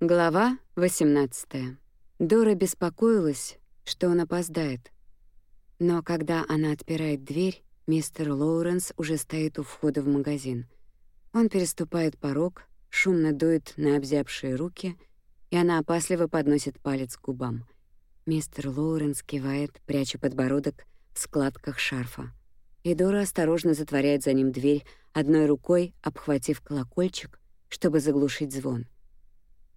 Глава 18. Дора беспокоилась, что он опоздает. Но когда она отпирает дверь, мистер Лоуренс уже стоит у входа в магазин. Он переступает порог, шумно дует на обзябшие руки, и она опасливо подносит палец к губам. Мистер Лоуренс кивает, пряча подбородок в складках шарфа. И Дора осторожно затворяет за ним дверь, одной рукой обхватив колокольчик, чтобы заглушить звон —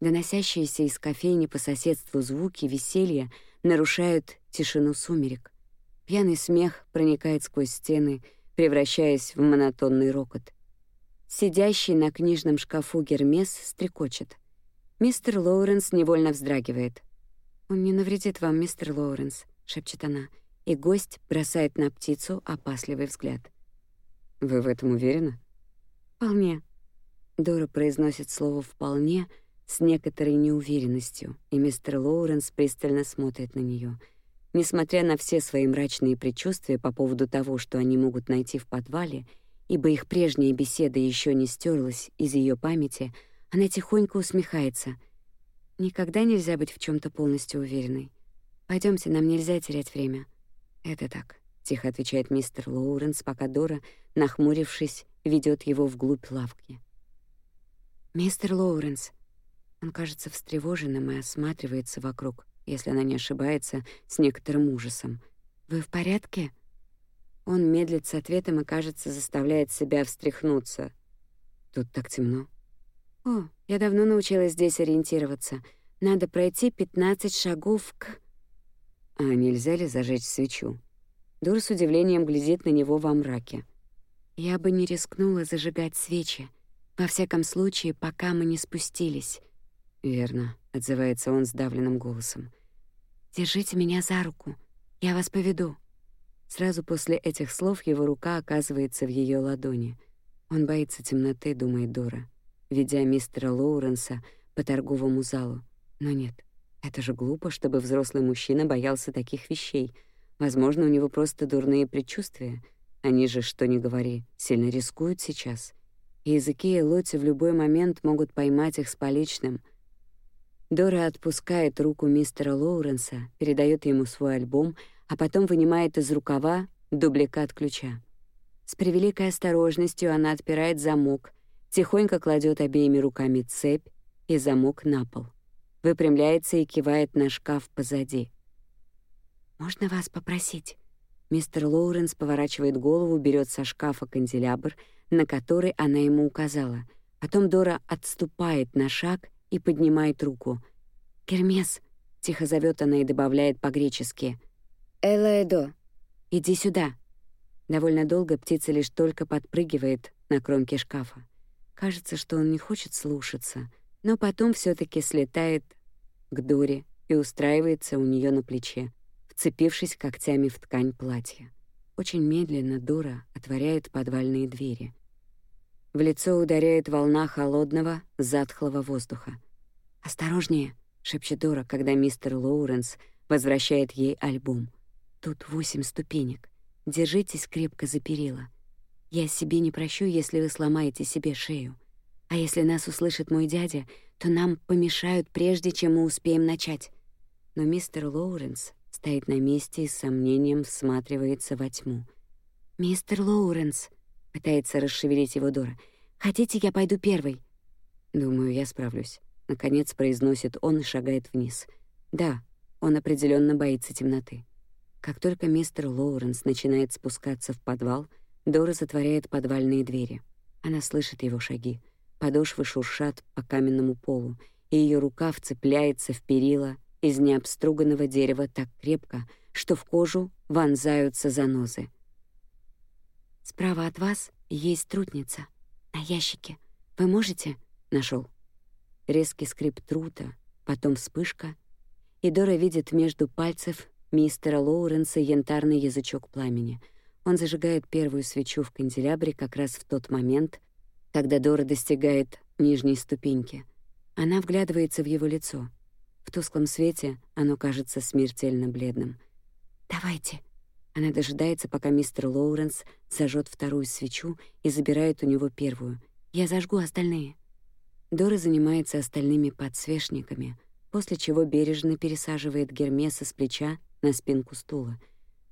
Доносящиеся из кофейни по соседству звуки веселья нарушают тишину сумерек. Пьяный смех проникает сквозь стены, превращаясь в монотонный рокот. Сидящий на книжном шкафу Гермес стрекочет. Мистер Лоуренс невольно вздрагивает. «Он не навредит вам, мистер Лоуренс», — шепчет она, и гость бросает на птицу опасливый взгляд. «Вы в этом уверены?» «Вполне». Дора произносит слово «вполне», — с некоторой неуверенностью, и мистер Лоуренс пристально смотрит на нее. Несмотря на все свои мрачные предчувствия по поводу того, что они могут найти в подвале, ибо их прежняя беседа еще не стерлась из ее памяти, она тихонько усмехается. Никогда нельзя быть в чем то полностью уверенной. Пойдемте, нам нельзя терять время. Это так, тихо отвечает мистер Лоуренс, пока Дора, нахмурившись, ведет его вглубь лавки. Мистер Лоуренс, он кажется встревоженным и осматривается вокруг, если она не ошибается, с некоторым ужасом. «Вы в порядке?» Он медлит с ответом и, кажется, заставляет себя встряхнуться. «Тут так темно». «О, я давно научилась здесь ориентироваться. Надо пройти 15 шагов к...» «А нельзя ли зажечь свечу?» Дур с удивлением глядит на него во мраке. «Я бы не рискнула зажигать свечи. Во всяком случае, пока мы не спустились. «Верно», — отзывается он сдавленным голосом. «Держите меня за руку, я вас поведу». Сразу после этих слов его рука оказывается в ее ладони. Он боится темноты, думает Дора, ведя мистера Лоуренса по торговому залу. Но нет, это же глупо, чтобы взрослый мужчина боялся таких вещей. Возможно, у него просто дурные предчувствия. Они же, что ни говори, сильно рискуют сейчас. Языки и Лоти в любой момент могут поймать их с поличным — Дора отпускает руку мистера Лоуренса, передает ему свой альбом, а потом вынимает из рукава дубликат ключа. С превеликой осторожностью она отпирает замок, тихонько кладет обеими руками цепь и замок на пол. Выпрямляется и кивает на шкаф позади. «Можно вас попросить?» Мистер Лоуренс поворачивает голову, берет со шкафа канделябр, на который она ему указала. Потом Дора отступает на шаг и поднимает руку. «Кермес!» — тихо зовет она и добавляет по-гречески. «Элаэдо! Иди сюда!» Довольно долго птица лишь только подпрыгивает на кромке шкафа. Кажется, что он не хочет слушаться, но потом все таки слетает к Доре и устраивается у нее на плече, вцепившись когтями в ткань платья. Очень медленно Дора отворяет подвальные двери. В лицо ударяет волна холодного, затхлого воздуха. «Осторожнее!» — шепчет Дора, когда мистер Лоуренс возвращает ей альбом. «Тут восемь ступенек. Держитесь крепко за перила. Я себе не прощу, если вы сломаете себе шею. А если нас услышит мой дядя, то нам помешают, прежде чем мы успеем начать». Но мистер Лоуренс стоит на месте и с сомнением всматривается во тьму. «Мистер Лоуренс!» Пытается расшевелить его Дора. «Хотите, я пойду первой?» «Думаю, я справлюсь», — наконец произносит он и шагает вниз. «Да, он определенно боится темноты». Как только мистер Лоуренс начинает спускаться в подвал, Дора затворяет подвальные двери. Она слышит его шаги. Подошвы шуршат по каменному полу, и ее рука вцепляется в перила из необструганного дерева так крепко, что в кожу вонзаются занозы. Справа от вас есть трутница. На ящике. Вы можете? Нашел. Резкий скрип трута, потом вспышка, и Дора видит между пальцев мистера Лоуренса янтарный язычок пламени. Он зажигает первую свечу в канделябре как раз в тот момент, когда Дора достигает нижней ступеньки. Она вглядывается в его лицо. В тусклом свете оно кажется смертельно бледным. «Давайте», она дожидается, пока мистер Лоуренс зажжет вторую свечу и забирает у него первую. Я зажгу остальные. Дора занимается остальными подсвечниками, после чего бережно пересаживает Гермеса с плеча на спинку стула.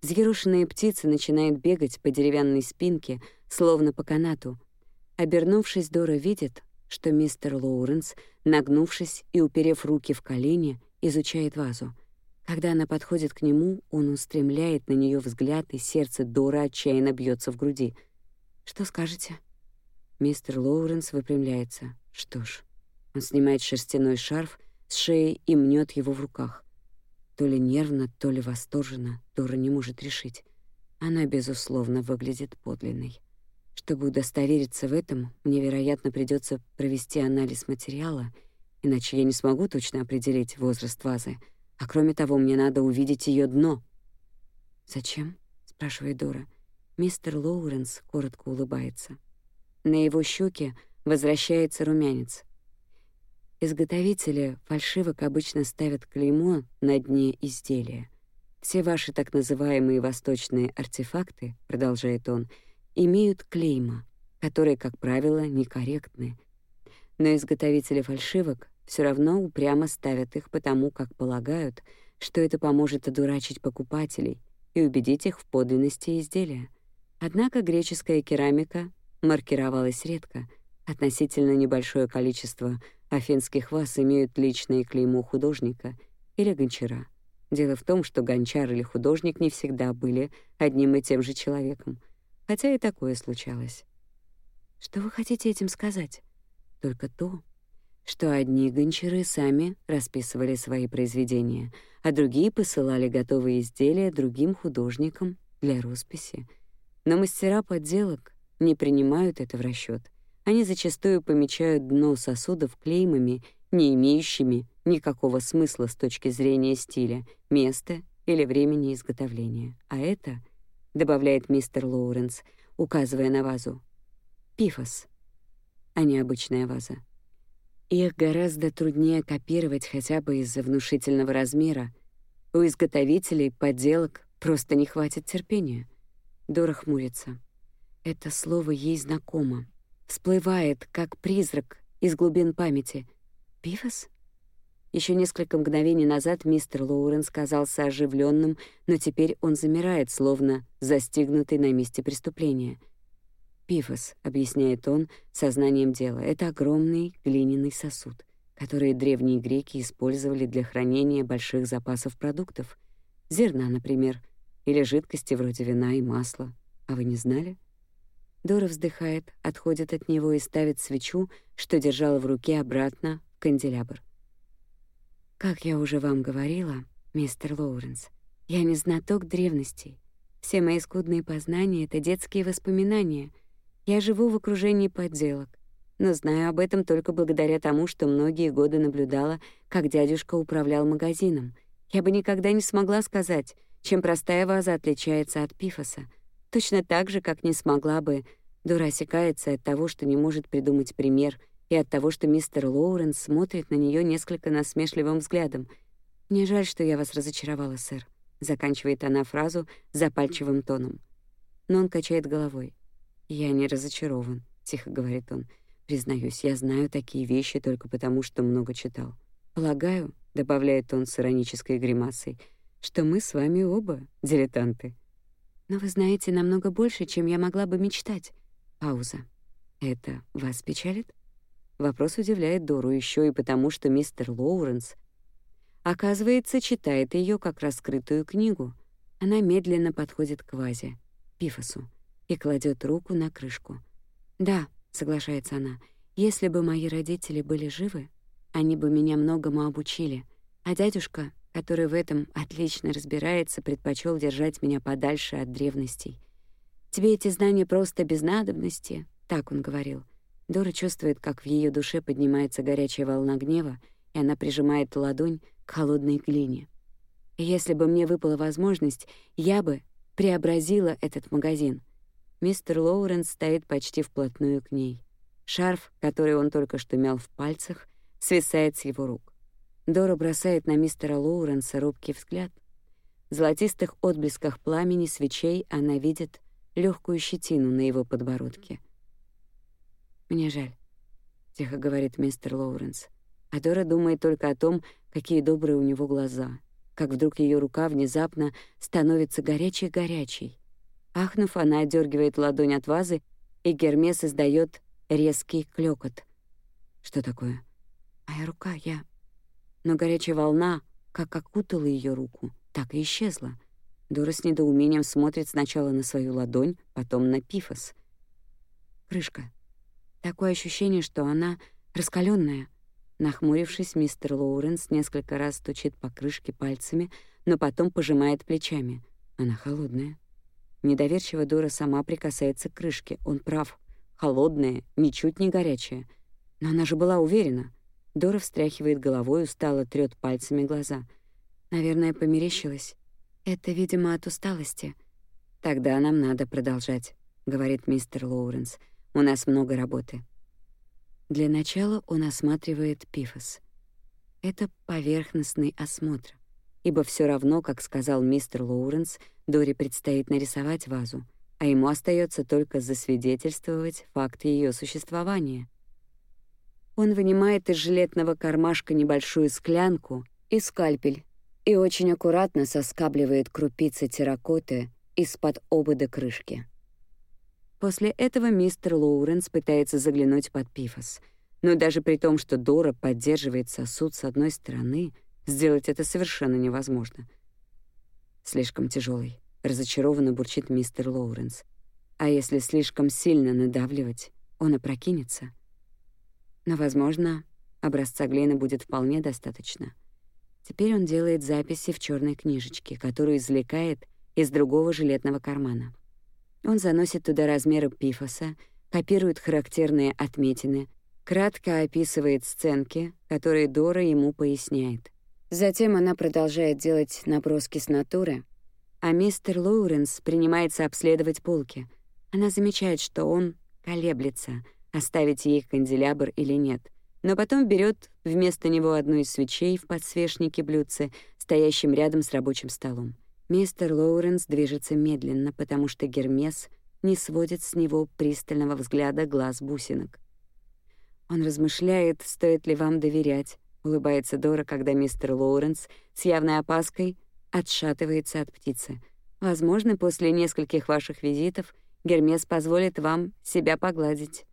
Взъерошенная птица начинает бегать по деревянной спинке, словно по канату. Обернувшись, Дора видит, что мистер Лоуренс, нагнувшись и уперев руки в колени, изучает вазу. Когда она подходит к нему, он устремляет на нее взгляд, и сердце Дора отчаянно бьется в груди. «Что скажете?» Мистер Лоуренс выпрямляется. Что ж, он снимает шерстяной шарф с шеи и мнет его в руках. То ли нервно, то ли восторженно, Дора не может решить. Она, безусловно, выглядит подлинной. Чтобы удостовериться в этом, мне, вероятно, придется провести анализ материала, иначе я не смогу точно определить возраст вазы. А кроме того, мне надо увидеть ее дно. «Зачем?» — спрашивает Дора. Мистер Лоуренс коротко улыбается. На его щеке возвращается румянец. Изготовители фальшивок обычно ставят клеймо на дне изделия. Все ваши так называемые восточные артефакты, продолжает он, имеют клейма, которые, как правило, некорректны. Но изготовители фальшивок все равно упрямо ставят их потому, как полагают, что это поможет одурачить покупателей и убедить их в подлинности изделия. Однако греческая керамика маркировалась редко. Относительно небольшое количество афинских ваз имеют личное клеймо художника или гончара. Дело в том, что гончар или художник не всегда были одним и тем же человеком, хотя и такое случалось. Что вы хотите этим сказать? Только то, что одни гончары сами расписывали свои произведения, а другие посылали готовые изделия другим художникам для росписи. Но мастера подделок не принимают это в расчет. Они зачастую помечают дно сосудов клеймами, не имеющими никакого смысла с точки зрения стиля, места или времени изготовления. А это, добавляет мистер Лоуренс, указывая на вазу, пифос, а не обычная ваза. Их гораздо труднее копировать хотя бы из-за внушительного размера. У изготовителей подделок просто не хватит терпения. Дора хмурится. Это слово ей знакомо. Всплывает, как призрак из глубин памяти. Пифос? Еще несколько мгновений назад мистер Лоуренс казался оживленным, но теперь он замирает, словно застигнутый на месте преступления. Пифос, объясняет он сознанием дела, это огромный глиняный сосуд, который древние греки использовали для хранения больших запасов продуктов, зерна, например, или жидкости вроде вина и масла. А вы не знали? Дора вздыхает, отходит от него и ставит свечу, что держала в руке, обратно в канделябр. Как я уже вам говорила, мистер Лоуренс, я не знаток древностей. Все мои скудные познания — это детские воспоминания. Я живу в окружении подделок, но знаю об этом только благодаря тому, что многие годы наблюдала, как дядюшка управлял магазином. Я бы никогда не смогла сказать, чем простая ваза отличается от пифоса — Точно так же, как не смогла бы. Дора осекается от того, что не может придумать пример, и от того, что мистер Лоуренс смотрит на нее несколько насмешливым взглядом. «Мне жаль, что я вас разочаровала, сэр», — заканчивает она фразу запальчивым тоном. Но он качает головой. «Я не разочарован», — тихо говорит он. «Признаюсь, я знаю такие вещи только потому, что много читал. Полагаю», — добавляет он с иронической гримасой, «что мы с вами оба дилетанты». Но вы знаете намного больше, чем я могла бы мечтать. Пауза. Это вас печалит? Вопрос удивляет Дору еще и потому, что мистер Лоуренс, оказывается, читает ее как раскрытую книгу. Она медленно подходит к вазе, пифосу, и кладет руку на крышку. «Да», — соглашается она, — «если бы мои родители были живы, они бы меня многому обучили, а дядюшка который в этом отлично разбирается, предпочел держать меня подальше от древностей. «Тебе эти знания просто без надобности», — так он говорил. Дора чувствует, как в ее душе поднимается горячая волна гнева, и она прижимает ладонь к холодной глине. Если бы мне выпала возможность, я бы преобразила этот магазин. Мистер Лоуренс стоит почти вплотную к ней. Шарф, который он только что мял в пальцах, свисает с его рук. Дора бросает на мистера Лоуренса робкий взгляд. В золотистых отблесках пламени свечей она видит легкую щетину на его подбородке. «Мне жаль». — тихо говорит мистер Лоуренс. А Дора думает только о том, какие добрые у него глаза, как вдруг ее рука внезапно становится горячей-горячей. Ахнув, она отдергивает ладонь от вазы, и Гермес издает резкий клёкот. Что такое? Моя рука, я... Но горячая волна, как окутала ее руку, так и исчезла. Дора с недоумением смотрит сначала на свою ладонь, потом на пифос. Крышка. Такое ощущение, что она раскаленная. Нахмурившись, мистер Лоуренс несколько раз стучит по крышке пальцами, но потом пожимает плечами. Она холодная. Недоверчиво Дора сама прикасается к крышке. Он прав. Холодная, ничуть не горячая. Но она же была уверена. Дора встряхивает головой, устало трёт пальцами глаза. Наверное, померещилась. Это, видимо, от усталости. Тогда нам надо продолжать, говорит мистер Лоуренс. У нас много работы. Для начала он осматривает пифос. Это поверхностный осмотр, ибо все равно, как сказал мистер Лоуренс, Дори предстоит нарисовать вазу, а ему остается только засвидетельствовать факт ее существования. Он вынимает из жилетного кармашка небольшую склянку и скальпель и очень аккуратно соскабливает крупицы терракоты из-под обода крышки. После этого мистер Лоуренс пытается заглянуть под пифос, но даже при том, что Дора поддерживает сосуд с одной стороны, сделать это совершенно невозможно — Слишком тяжелый, разочарованно бурчит мистер Лоуренс. А если слишком сильно надавливать, он опрокинется. Но, возможно, образца глины будет вполне достаточно. Теперь он делает записи в черной книжечке, которую извлекает из другого жилетного кармана. Он заносит туда размеры пифоса, копирует характерные отметины, кратко описывает сценки, которые Дора ему поясняет. Затем она продолжает делать наброски с натуры, а мистер Лоуренс принимается обследовать полки. Она замечает, что он колеблется, оставить ей канделябр или нет, но потом берет вместо него одну из свечей в подсвечнике блюдце, стоящем рядом с рабочим столом. Мистер Лоуренс движется медленно, потому что Гермес не сводит с него пристального взгляда глаз бусинок. Он размышляет, стоит ли вам доверять, улыбается Дора, когда мистер Лоуренс с явной опаской отшатывается от птицы. Возможно, после нескольких ваших визитов Гермес позволит вам себя погладить.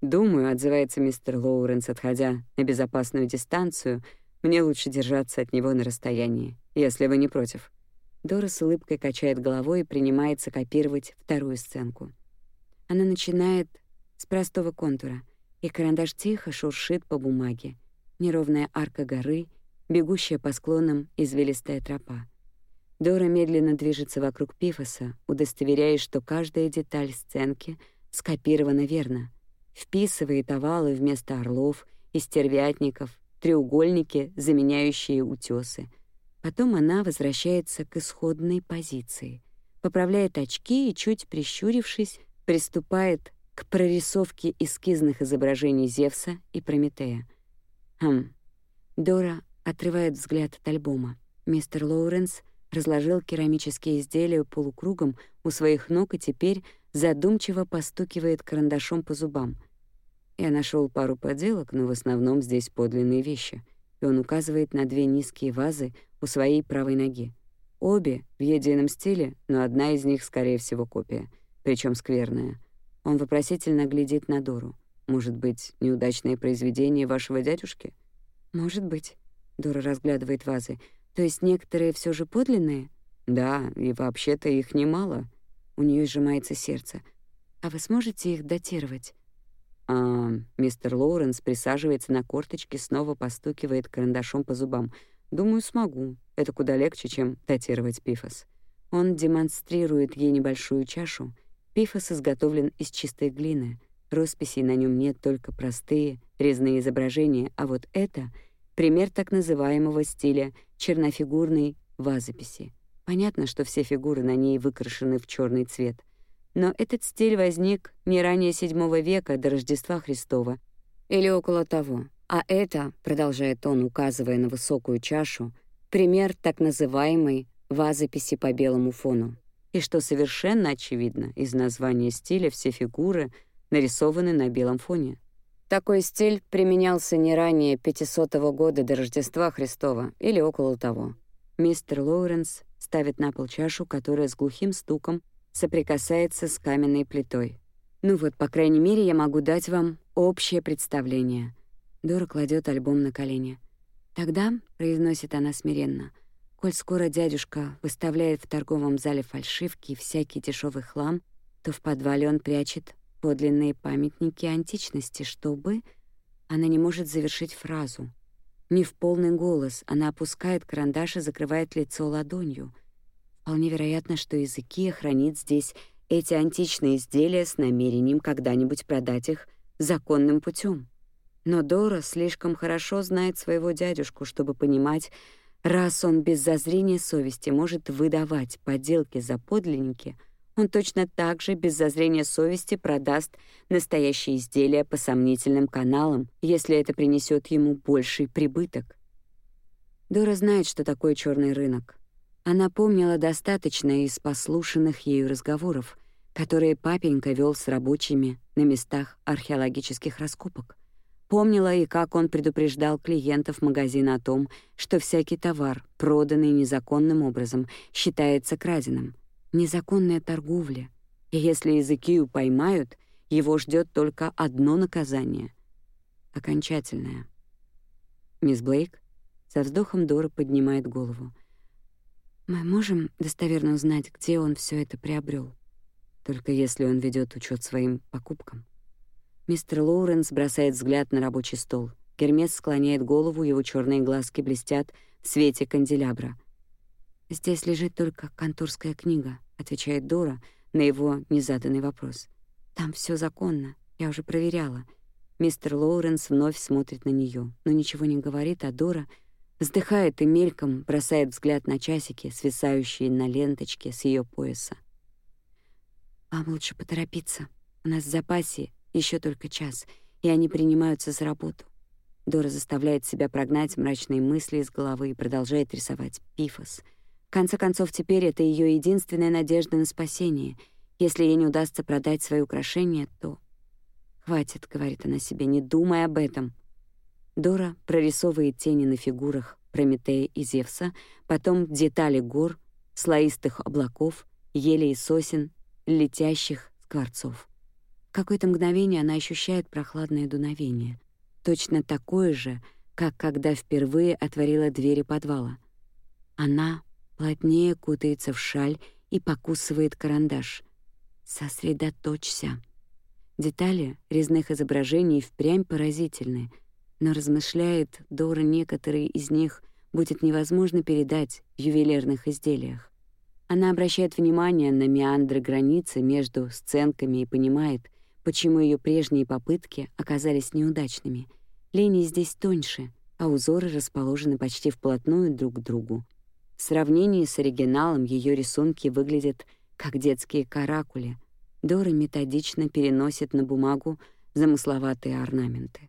Думаю, отзывается мистер Лоуренс, отходя на безопасную дистанцию, мне лучше держаться от него на расстоянии, если вы не против. Дора с улыбкой качает головой и принимается копировать вторую сценку. Она начинает с простого контура, и карандаш тихо шуршит по бумаге неровная арка горы, бегущая по склонам извилистая тропа. Дора медленно движется вокруг Пифоса, удостоверяясь, что каждая деталь сценки скопирована верно. Вписывает овалы вместо орлов и стервятников, треугольники, заменяющие утёсы. Потом она возвращается к исходной позиции, поправляет очки и, чуть прищурившись, приступает к прорисовке эскизных изображений Зевса и Прометея. Хм. Дора отрывает взгляд от альбома. Мистер Лоуренс разложил керамические изделия полукругом у своих ног и теперь задумчиво постукивает карандашом по зубам. Я нашел пару поделок, но в основном здесь подлинные вещи. И он указывает на две низкие вазы у своей правой ноги. Обе в едином стиле, но одна из них, скорее всего, копия, причем скверная. Он вопросительно глядит на Дору. Может быть, неудачное произведение вашего дядюшки? Может быть. Дора разглядывает вазы. То есть некоторые все же подлинные? Да, и вообще-то их немало. У нее сжимается сердце. А вы сможете их датировать? А, мистер Лоуренс присаживается на корточки, снова постукивает карандашом по зубам. Думаю, смогу. Это куда легче, чем датировать пифос. Он демонстрирует ей небольшую чашу. Пифос изготовлен из чистой глины — Росписей на нем нет, только простые резные изображения, а вот это — пример так называемого стиля чернофигурной вазописи. Понятно, что все фигуры на ней выкрашены в черный цвет. Но этот стиль возник не ранее VII века до Рождества Христова или около того. А это, продолжает он, указывая на высокую чашу, пример так называемой вазописи по белому фону. И что совершенно очевидно, из названия стиля все фигуры — нарисованы на белом фоне. Такой стиль применялся не ранее 500 года до Рождества Христова или около того. Мистер Лоуренс ставит на пол чашу, которая с глухим стуком соприкасается с каменной плитой. Ну вот, по крайней мере, я могу дать вам общее представление. Дора кладет альбом на колени. Тогда, произносит она смиренно, коль скоро дядюшка выставляет в торговом зале фальшивки и всякий дешевый хлам, то в подвале он прячет подлинные памятники античности, чтобы... Она не может завершить фразу. Не в полный голос, она опускает карандаш и закрывает лицо ладонью. Вполне вероятно, что языки хранит здесь эти античные изделия с намерением когда-нибудь продать их законным путем. Но Дора слишком хорошо знает своего дядюшку, чтобы понимать, раз он без зазрения совести может выдавать подделки за подлинники, он точно так же без зазрения совести продаст настоящие изделия по сомнительным каналам, если это принесет ему больший прибыток. Дора знает, что такое черный рынок. Она помнила достаточно из послушанных ею разговоров, которые папенька вел с рабочими на местах археологических раскопок. Помнила и как он предупреждал клиентов магазина о том, что всякий товар, проданный незаконным образом, считается краденым. Незаконная торговля. И если языки поймают, его ждет только одно наказание — окончательное. Мисс Блейк со вздохом Дора поднимает голову. «Мы можем достоверно узнать, где он все это приобрел, только если он ведет учет своим покупкам». Мистер Лоуренс бросает взгляд на рабочий стол. Гермес склоняет голову, его черные глазки блестят в свете канделябра. «Здесь лежит только конторская книга», — отвечает Дора на его незаданный вопрос. «Там все законно, я уже проверяла». Мистер Лоуренс вновь смотрит на нее, но ничего не говорит, а Дора вздыхает и мельком бросает взгляд на часики, свисающие на ленточке с ее пояса. «Вам лучше поторопиться. У нас в запасе еще только час, и они принимаются за работу. Дора заставляет себя прогнать мрачные мысли из головы и продолжает рисовать пифос. Конце концов, теперь это ее единственная надежда на спасение. Если ей не удастся продать свои украшения, то... «Хватит», — говорит она себе, — «не думай об этом». Дора прорисовывает тени на фигурах Прометея и Зевса, потом детали гор, слоистых облаков, елей и сосен, летящих скворцов. В какое-то мгновение она ощущает прохладное дуновение, точно такое же, как когда впервые отворила двери подвала. Она плотнее кутается в шаль и покусывает карандаш. Сосредоточься. Детали резных изображений впрямь поразительны, но размышляет Дора, некоторые из них будет невозможно передать в ювелирных изделиях. Она обращает внимание на меандры границы между сценками и понимает, почему ее прежние попытки оказались неудачными. Линии здесь тоньше, а узоры расположены почти вплотную друг к другу. В сравнении с оригиналом ее рисунки выглядят как детские каракули. Дора методично переносит на бумагу замысловатые орнаменты.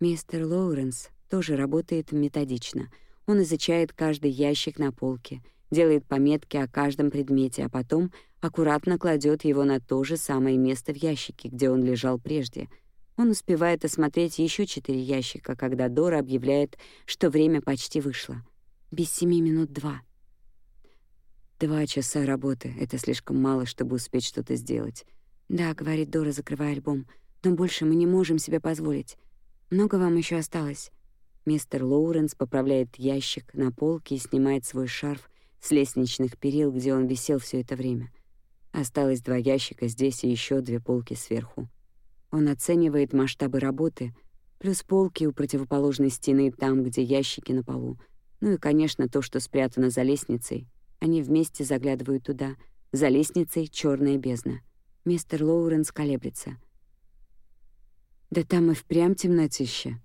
Мистер Лоуренс тоже работает методично. Он изучает каждый ящик на полке, делает пометки о каждом предмете, а потом аккуратно кладет его на то же самое место в ящике, где он лежал прежде. Он успевает осмотреть еще четыре ящика, когда Дора объявляет, что время почти вышло. Без семи минут два. Два часа работы — это слишком мало, чтобы успеть что-то сделать. «Да», — говорит Дора, закрывая альбом, «но больше мы не можем себе позволить. Много вам еще осталось?» Мистер Лоуренс поправляет ящик на полке и снимает свой шарф с лестничных перил, где он висел все это время. Осталось два ящика здесь и еще две полки сверху. Он оценивает масштабы работы, плюс полки у противоположной стены там, где ящики на полу. Ну и, конечно, то, что спрятано за лестницей. Они вместе заглядывают туда. За лестницей черная бездна. Мистер Лоуренс колеблется. «Да там и впрямь темнотища»,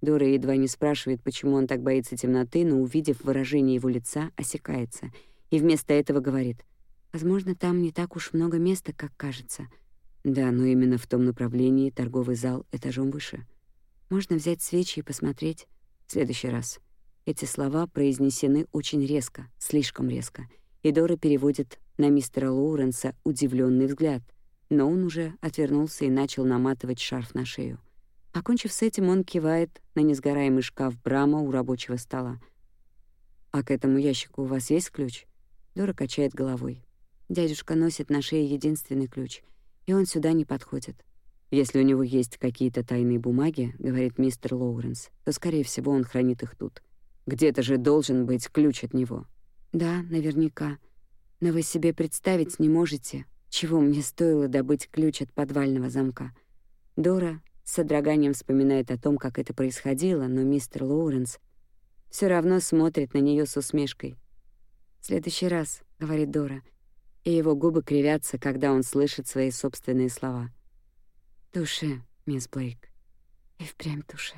Дора едва не спрашивает, почему он так боится темноты, но, увидев выражение его лица, осекается и вместо этого говорит, «Возможно, там не так уж много места, как кажется». Да, но именно в том направлении торговый зал этажом выше. Можно взять свечи и посмотреть в следующий раз. Эти слова произнесены очень резко, слишком резко, и Дора переводит на мистера Лоуренса удивленный взгляд, но он уже отвернулся и начал наматывать шарф на шею. Окончив с этим, он кивает на несгораемый шкаф Брама у рабочего стола. «А к этому ящику у вас есть ключ?» Дора качает головой. Дядюшка носит на шее единственный ключ, и он сюда не подходит. Если у него есть какие-то тайные бумаги, говорит мистер Лоуренс, то, скорее всего, он хранит их тут. Где-то же должен быть ключ от него. Да, наверняка. Но вы себе представить не можете, чего мне стоило добыть ключ от подвального замка. Дора с содроганием вспоминает о том, как это происходило, но мистер Лоуренс все равно смотрит на нее с усмешкой. «В следующий раз», — говорит Дора, и его губы кривятся, когда он слышит свои собственные слова. «Туше, мисс Блейк, и впрямь туше».